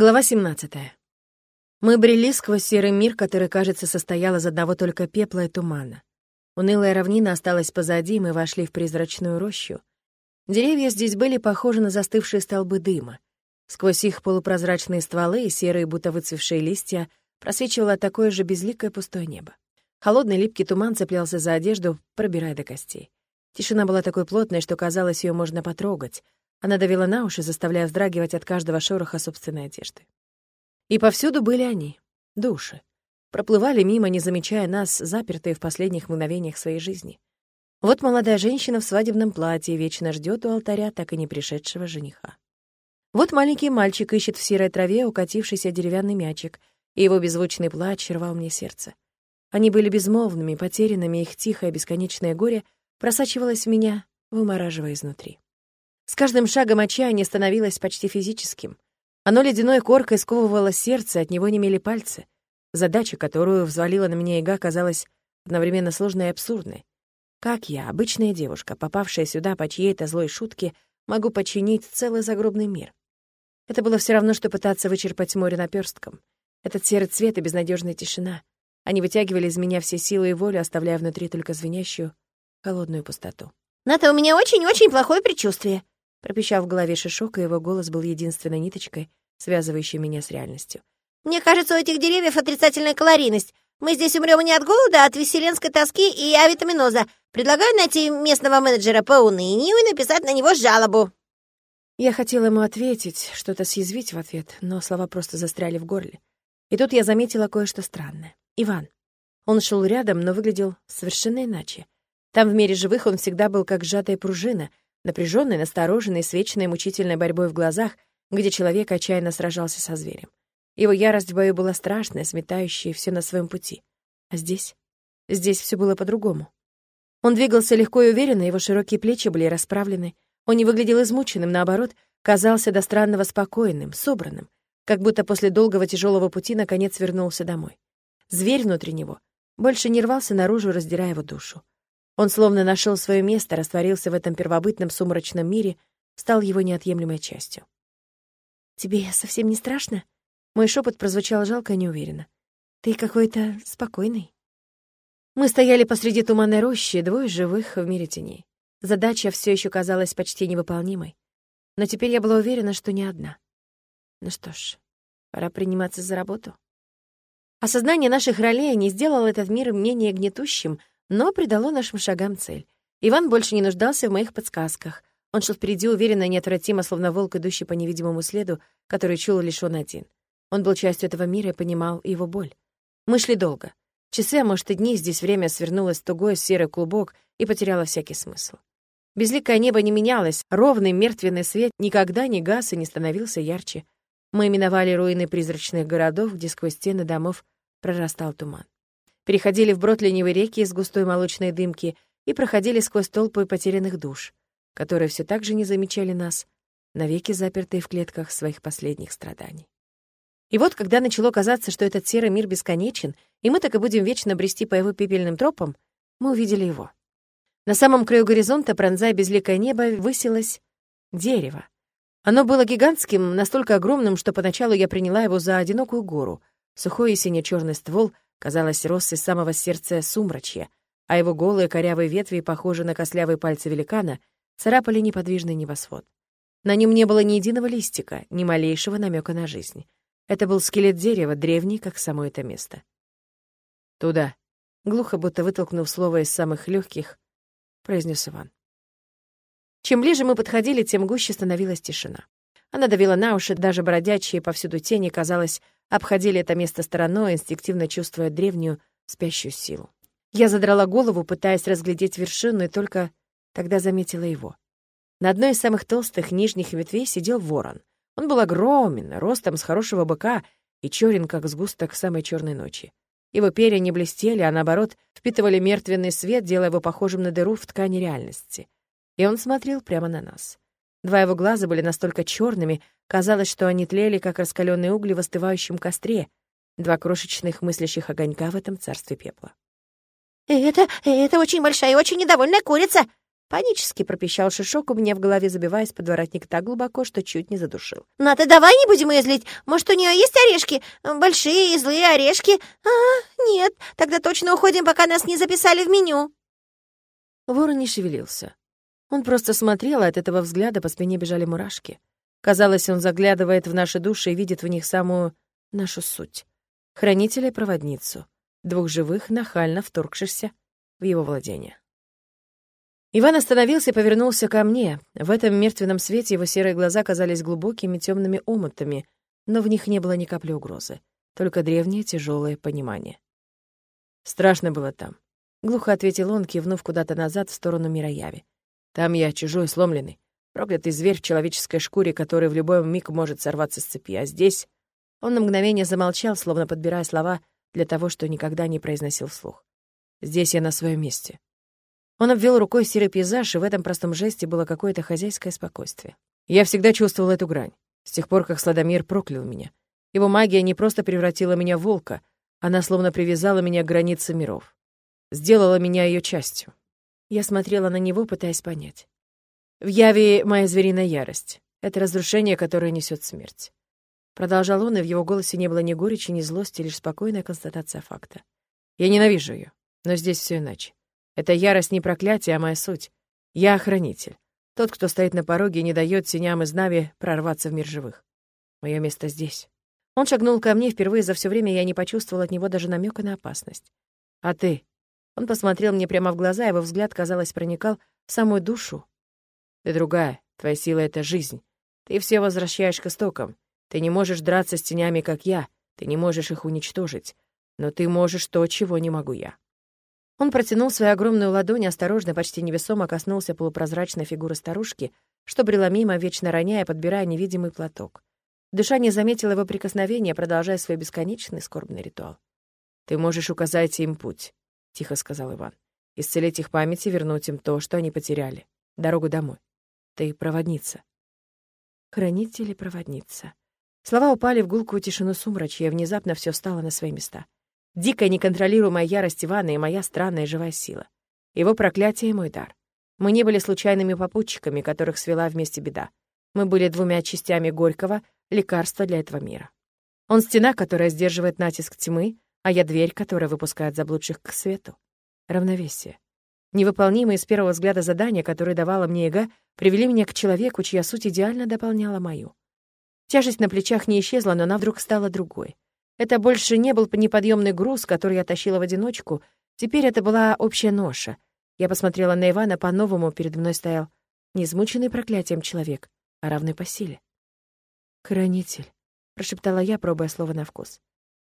Глава 17. Мы брели сквозь серый мир, который, кажется, состоял из одного только пепла и тумана. Унылая равнина осталась позади, и мы вошли в призрачную рощу. Деревья здесь были похожи на застывшие столбы дыма. Сквозь их полупрозрачные стволы и серые, будто выцвевшие листья, просвечивало такое же безликое пустое небо. Холодный липкий туман цеплялся за одежду, пробирая до костей. Тишина была такой плотной, что казалось, ее можно потрогать — она давила на уши, заставляя вздрагивать от каждого шороха собственной одежды. И повсюду были они, души. Проплывали мимо, не замечая нас, запертые в последних мгновениях своей жизни. Вот молодая женщина в свадебном платье вечно ждет у алтаря так и не пришедшего жениха. Вот маленький мальчик ищет в серой траве укатившийся деревянный мячик, и его беззвучный плач рвал мне сердце. Они были безмолвными, потерянными, их тихое бесконечное горе просачивалось в меня, вымораживая изнутри. С каждым шагом отчаяние становилось почти физическим. Оно ледяной коркой сковывало сердце, от него немели пальцы. Задача, которую взвалила на меня яга, казалась одновременно сложной и абсурдной. Как я, обычная девушка, попавшая сюда по чьей-то злой шутке, могу подчинить целый загробный мир? Это было все равно, что пытаться вычерпать море наперстком. Этот серый цвет и безнадежная тишина. Они вытягивали из меня все силы и волю, оставляя внутри только звенящую, холодную пустоту. «Ната, у меня очень-очень плохое предчувствие», Пропищав в голове шишок, и его голос был единственной ниточкой, связывающей меня с реальностью. «Мне кажется, у этих деревьев отрицательная калорийность. Мы здесь умрем не от голода, а от веселенской тоски и авитаминоза. Предлагаю найти местного менеджера по унынию и написать на него жалобу». Я хотела ему ответить, что-то съязвить в ответ, но слова просто застряли в горле. И тут я заметила кое-что странное. Иван. Он шел рядом, но выглядел совершенно иначе. Там в мире живых он всегда был как сжатая пружина — напряженной, настороженной, с вечной мучительной борьбой в глазах, где человек отчаянно сражался со зверем. Его ярость в бою была страшная, сметающая все на своем пути. А здесь? Здесь все было по-другому. Он двигался легко и уверенно, его широкие плечи были расправлены. Он не выглядел измученным, наоборот, казался до странного спокойным, собранным, как будто после долгого тяжелого пути наконец вернулся домой. Зверь внутри него больше не рвался наружу, раздирая его душу. Он словно нашел свое место, растворился в этом первобытном сумрачном мире, стал его неотъемлемой частью. «Тебе совсем не страшно?» Мой шепот прозвучал жалко и неуверенно. «Ты какой-то спокойный». Мы стояли посреди туманной рощи, двое живых в мире теней. Задача все еще казалась почти невыполнимой. Но теперь я была уверена, что не одна. Ну что ж, пора приниматься за работу. Осознание наших ролей не сделало этот мир менее гнетущим, но придало нашим шагам цель. Иван больше не нуждался в моих подсказках. Он шел впереди уверенно и неотвратимо, словно волк, идущий по невидимому следу, который чул лишь он один. Он был частью этого мира и понимал его боль. Мы шли долго. Часы, а может и дни, здесь время свернулось в тугой серый клубок и потеряло всякий смысл. Безликое небо не менялось, ровный мертвенный свет никогда не гас и не становился ярче. Мы миновали руины призрачных городов, где сквозь стены домов прорастал туман переходили вброд ленивой реки из густой молочной дымки и проходили сквозь толпы потерянных душ, которые все так же не замечали нас, навеки запертые в клетках своих последних страданий. И вот, когда начало казаться, что этот серый мир бесконечен, и мы так и будем вечно брести по его пепельным тропам, мы увидели его. На самом краю горизонта, пронзая безликое небо, высилось дерево. Оно было гигантским, настолько огромным, что поначалу я приняла его за одинокую гору, сухой и сине-черный ствол — казалось, рос из самого сердца сумрачья, а его голые корявые ветви, похожие на костлявые пальцы великана, царапали неподвижный небосвод. На нем не было ни единого листика, ни малейшего намека на жизнь. Это был скелет дерева, древний, как само это место. «Туда», — глухо, будто вытолкнув слово из самых легких, произнес Иван. Чем ближе мы подходили, тем гуще становилась тишина. Она давила на уши, даже бродячие повсюду тени, казалось, обходили это место стороной, инстинктивно чувствуя древнюю спящую силу. Я задрала голову, пытаясь разглядеть вершину, и только тогда заметила его. На одной из самых толстых нижних ветвей сидел ворон. Он был огромен, ростом с хорошего быка и черен, как сгусток самой черной ночи. Его перья не блестели, а наоборот, впитывали мертвенный свет, делая его похожим на дыру в ткани реальности. И он смотрел прямо на нас. Два его глаза были настолько черными, казалось, что они тлели, как раскаленные угли в остывающем костре. Два крошечных мыслящих огонька в этом царстве пепла. «Это... это очень большая и очень недовольная курица!» Панически пропищал шишок у меня в голове, забиваясь под воротник так глубоко, что чуть не задушил. «Ната, давай не будем ее злить. Может, у нее есть орешки? Большие и злые орешки? А, нет, тогда точно уходим, пока нас не записали в меню». Ворон не шевелился. Он просто смотрел, а от этого взгляда по спине бежали мурашки. Казалось, он заглядывает в наши души и видит в них самую нашу суть. Хранителя и проводницу. Двух живых, нахально вторгшихся в его владение. Иван остановился и повернулся ко мне. В этом мертвенном свете его серые глаза казались глубокими темными омутами, но в них не было ни капли угрозы, только древнее тяжелое понимание. «Страшно было там», — глухо ответил он, кивнув куда-то назад в сторону Мирояви. «Там я чужой, сломленный, проклятый зверь в человеческой шкуре, который в любой миг может сорваться с цепи, а здесь...» Он на мгновение замолчал, словно подбирая слова для того, что никогда не произносил вслух. «Здесь я на своем месте. Он обвел рукой серый пейзаж, и в этом простом жесте было какое-то хозяйское спокойствие. Я всегда чувствовал эту грань, с тех пор, как Сладомир проклял меня. Его магия не просто превратила меня в волка, она словно привязала меня к границе миров. Сделала меня ее частью. Я смотрела на него, пытаясь понять. В Яве моя звериная ярость. Это разрушение, которое несет смерть. Продолжал он, и в его голосе не было ни горечи, ни злости, лишь спокойная констатация факта. Я ненавижу ее, но здесь все иначе. Это ярость не проклятие, а моя суть. Я охранитель. Тот, кто стоит на пороге и не дает теням из Нави прорваться в мир живых. Мое место здесь. Он шагнул ко мне, впервые за все время я не почувствовал от него даже намека на опасность. А ты? Он посмотрел мне прямо в глаза, его взгляд, казалось, проникал в самую душу. Ты другая, твоя сила — это жизнь. Ты все возвращаешь к истокам. Ты не можешь драться с тенями, как я, ты не можешь их уничтожить. Но ты можешь то, чего не могу я. Он протянул свою огромную ладонь, осторожно, почти невесомо коснулся полупрозрачной фигуры старушки, что брела мимо, вечно роняя, подбирая невидимый платок. Душа не заметила его прикосновения, продолжая свой бесконечный скорбный ритуал. «Ты можешь указать им путь», — тихо сказал Иван. «Исцелить их память и вернуть им то, что они потеряли. Дорогу домой. Ты проводница». Хранитель или проводница. Слова упали в гулкую тишину сумрачья, и внезапно все стало на свои места — Дикая неконтролируемая ярость Ивана и моя странная живая сила. Его проклятие и мой дар. Мы не были случайными попутчиками, которых свела вместе беда. Мы были двумя частями Горького, лекарства для этого мира. Он стена, которая сдерживает натиск тьмы, а я дверь, которая выпускает заблудших к свету. Равновесие. Невыполнимые с первого взгляда задания, которые давала мне Эга, привели меня к человеку, чья суть идеально дополняла мою. Тяжесть на плечах не исчезла, но она вдруг стала другой. Это больше не был неподъемный груз, который я тащила в одиночку. Теперь это была общая ноша. Я посмотрела на Ивана по-новому, перед мной стоял не измученный проклятием человек, а равный по силе. «Хранитель», — прошептала я, пробуя слово на вкус.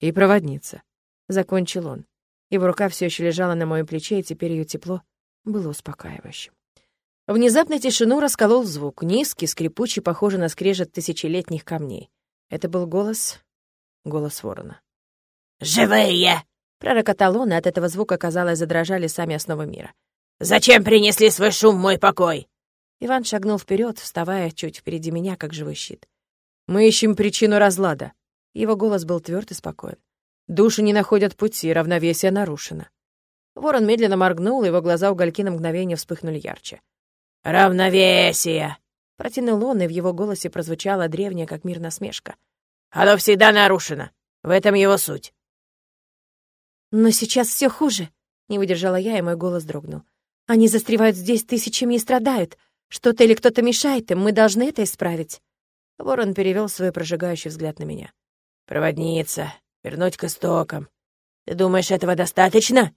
«И проводница», — закончил он. Его рука все еще лежала на моем плече, и теперь ее тепло было успокаивающим. Внезапно тишину расколол звук, низкий, скрипучий, похожий на скрежет тысячелетних камней. Это был голос голос ворона. «Живые!» — пророкотал он, и от этого звука, казалось, задрожали сами основы мира. «Зачем принесли свой шум мой покой?» Иван шагнул вперед, вставая чуть впереди меня, как живой щит. «Мы ищем причину разлада». Его голос был тверд и спокоен. «Души не находят пути, равновесие нарушено». Ворон медленно моргнул, его глаза угольки на мгновение вспыхнули ярче. «Равновесие!» Протянул он, и в его голосе прозвучала древняя, как мир, насмешка. Оно всегда нарушено. В этом его суть. Но сейчас все хуже. Не выдержала я, и мой голос дрогнул. Они застревают здесь тысячами и страдают. Что-то или кто-то мешает им, мы должны это исправить. Ворон перевел свой прожигающий взгляд на меня. «Проводница, вернуть к истокам. Ты думаешь, этого достаточно?»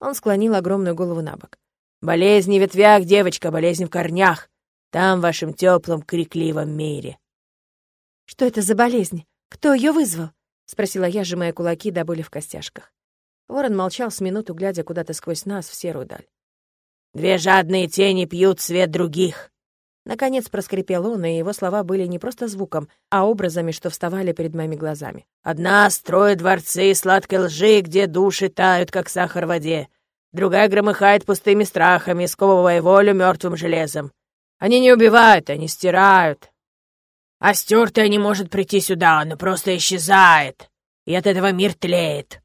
Он склонил огромную голову на бок. «Болезнь в ветвях, девочка, болезнь в корнях. Там, в вашем теплом, крикливом мире». «Что это за болезнь? «Кто ее вызвал?» — спросила я, сжимая кулаки до боли в костяшках. Ворон молчал с минуту, глядя куда-то сквозь нас в серую даль. «Две жадные тени пьют свет других!» Наконец проскрипел он, и его слова были не просто звуком, а образами, что вставали перед моими глазами. «Одна строит дворцы сладкой лжи, где души тают, как сахар в воде. Другая громыхает пустыми страхами, сковывая волю мертвым железом. Они не убивают, они стирают, а стертая не может прийти сюда, она просто исчезает. И от этого мир тлеет.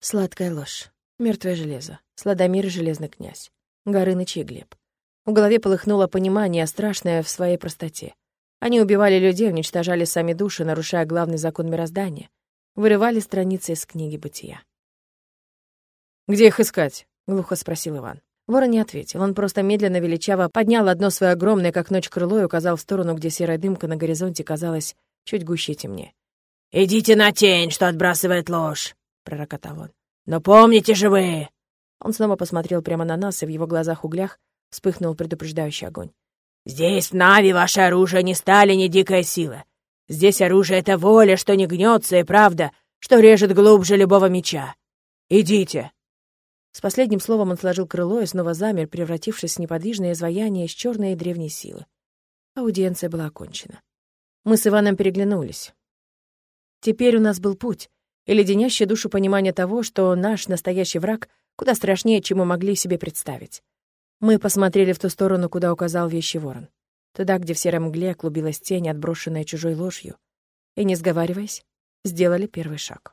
Сладкая ложь. Мертвое железо. Сладомир и железный князь. Горыныч и Глеб. В голове полыхнуло понимание, страшное в своей простоте. Они убивали людей, уничтожали сами души, нарушая главный закон мироздания. Вырывали страницы из книги бытия. «Где их искать?» — глухо спросил Иван. Ворон не ответил. Он просто медленно, величаво поднял одно свое огромное, как ночь, крыло и указал в сторону, где серая дымка на горизонте казалась чуть гуще и темнее. «Идите на тень, что отбрасывает ложь!» — пророкотал он. «Но помните же вы!» Он снова посмотрел прямо на нас, и в его глазах-углях вспыхнул предупреждающий огонь. «Здесь, в Нави, ваше оружие не стали не дикая сила. Здесь оружие — это воля, что не гнется, и правда, что режет глубже любого меча. Идите!» С последним словом он сложил крыло и снова замер, превратившись в неподвижное изваяние из черной и древней силы. Аудиенция была окончена. Мы с Иваном переглянулись. Теперь у нас был путь, и леденящее душу понимание того, что наш настоящий враг куда страшнее, чем мы могли себе представить. Мы посмотрели в ту сторону, куда указал вещий ворон. Туда, где в серой мгле клубилась тень, отброшенная чужой ложью. И, не сговариваясь, сделали первый шаг.